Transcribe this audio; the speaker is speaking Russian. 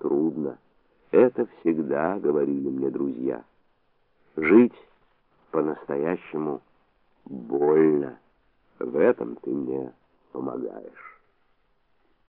трудно. Это всегда говорили мне друзья. Жить по-настоящему больно. В этом ты мне помогаешь.